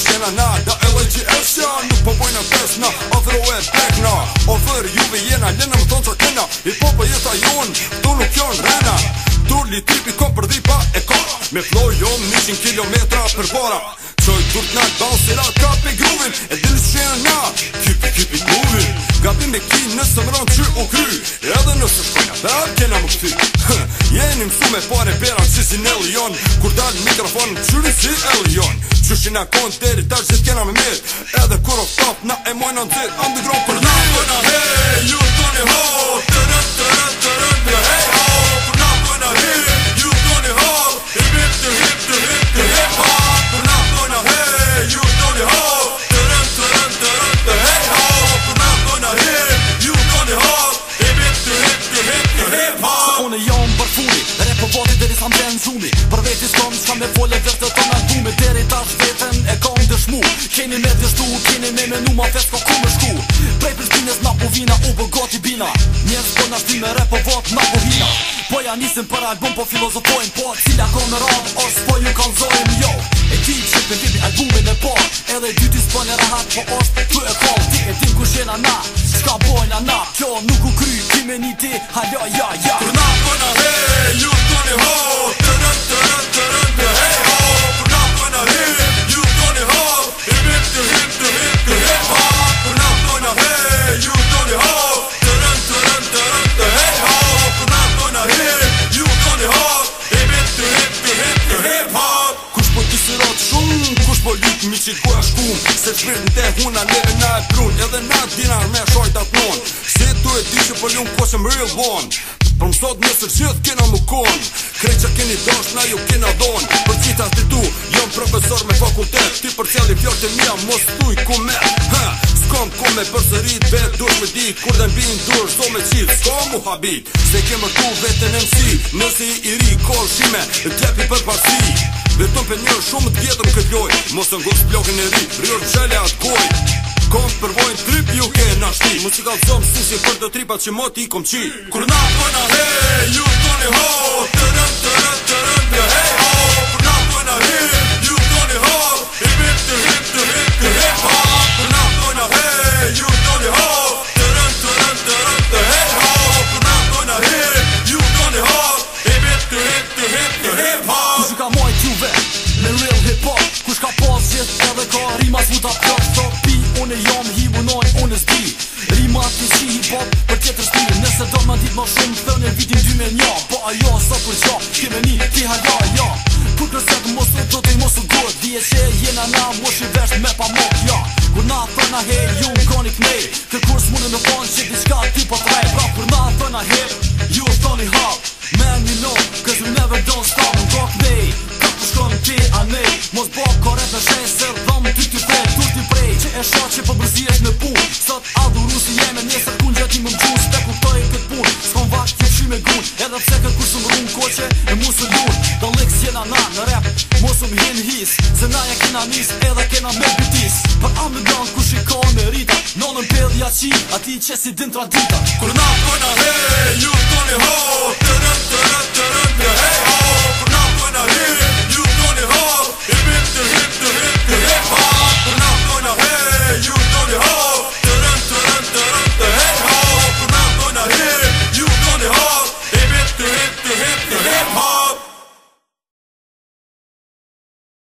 për shena na Da e lej që esha nuk përboj po në pesna Other o e pekna Other juve jena Lene më thonë që kena I po për po jeta jon Tu nuk jon rena Tur tipi kom për dhipa e ka Me flow jom 100 km për bora Qoj durt në balë si ratka Jeni mësu me pare pera që si në lion Kur dalë mikrofon qëri si e lion Qëshin e konë të eri tash gjithë me mirë Edhe kur o stop na e mojnë në të të Underground për na për na me folë e gjështë të nashtu Me deri ta shtetën e ka në dëshmu Keni me dështu, keni me menu ma fesko ku me shku Prej për shpines na po vina, u bë goti bina Njës po nashtu me repo vot na po hina Po ja nisim për album po filozofojnë Po atë cilja ko në os po ju kanë zojnë Jo, e ti që të vipi albumin e po Edhe i dytis po në rahat po os për të e kohë Ti e tim ku shena na, shka bojna na Kjo nuk u kry, ti me një ti, halja ja ja Kërna po në re, të një hot që ku Se të shpirtin të huna lirë nga e prun Edhe nga dinar me shojt atë mon Se tu e di që për po ljumë ku shëm real one Për po mësot nësë qëtë kena më kon Krej që keni dosh na ju kena don Për qita të tu jom profesor me fakultet Ti për cjalli fjartë e mija mos tuj i ku me ha, S'kom ku me përsërit vetë dush me dit Kur dhe mbinë dur so me qitë, S'kom mu habit Se kemë të vetën e mësi Nësi i ri kohë shime Në tjepi për për një shumë të vjetëm këtë loj Mosë gosë blokën e ri, rjorë qële atë koj Komë për trip ju ke në shti Mu që kalë zomë susi për të tripa që moti i kom qi Kur na përna he, ju të një ho Të rëm, të rëm, të rëm, të rëm, Ma shumë të në vitin dy me nja Po ajo sa për qa Kime një ti hajda ja Kur kërset mos të të të mos të gërë Dije që jena na mos i vesht me pa mok ja Kur na të në he ju në koni këmej Kërkur s'mune në fond që di shka ti pa po trej Pra kur na të në he ju të të hap Me një nuk Cause you never don't stop Në kok me Ka të shkon ti a ne Mos bo kore të shenj Se dhëm ty ty fej Tu ti prej Që e shak që pëmërzi po e shme Kërët se kërë shumë rrëm koqe E musë më burë Do lëkës jena na në rap Musë më hinë his Se na e kena nis Edhe kena me bitis Për amë në danë kërë shikon me rita Në në mpedh jaci A ti qësi din tradita Kërë na përna Hey, ju Tony Hawk Tërët, tërët, tërët